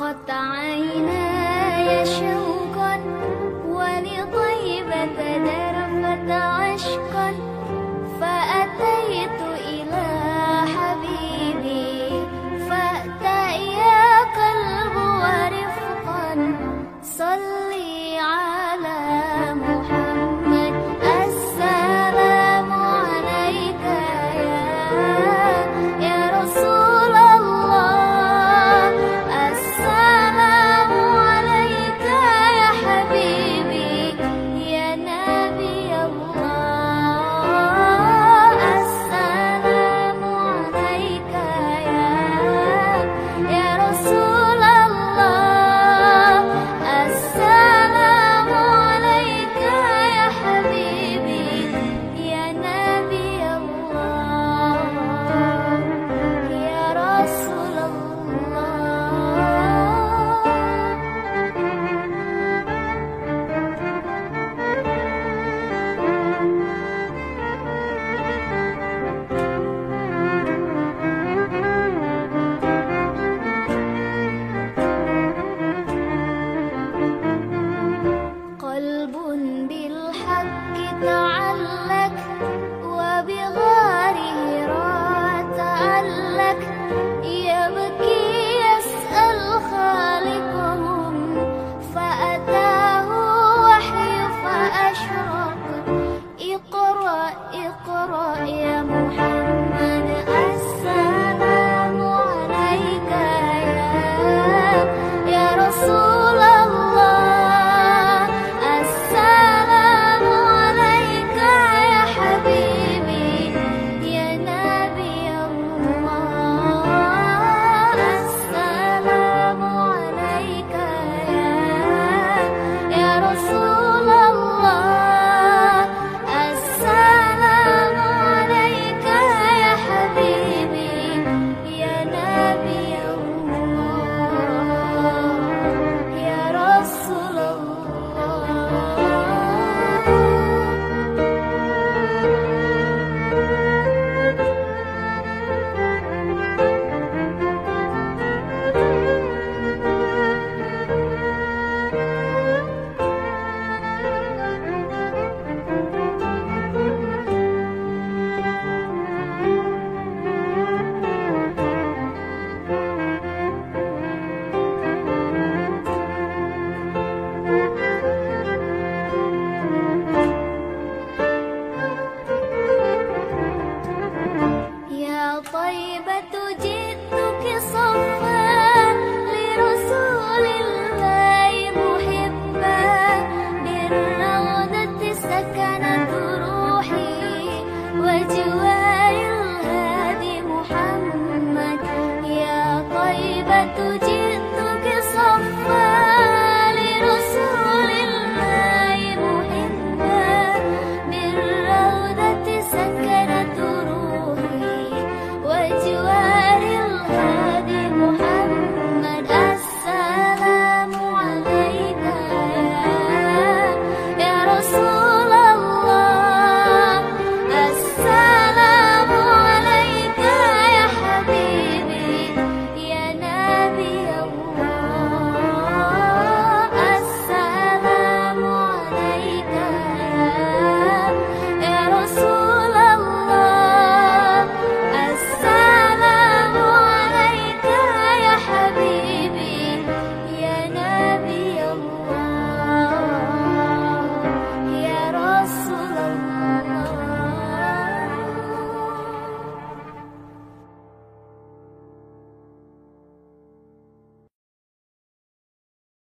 وقطعينا do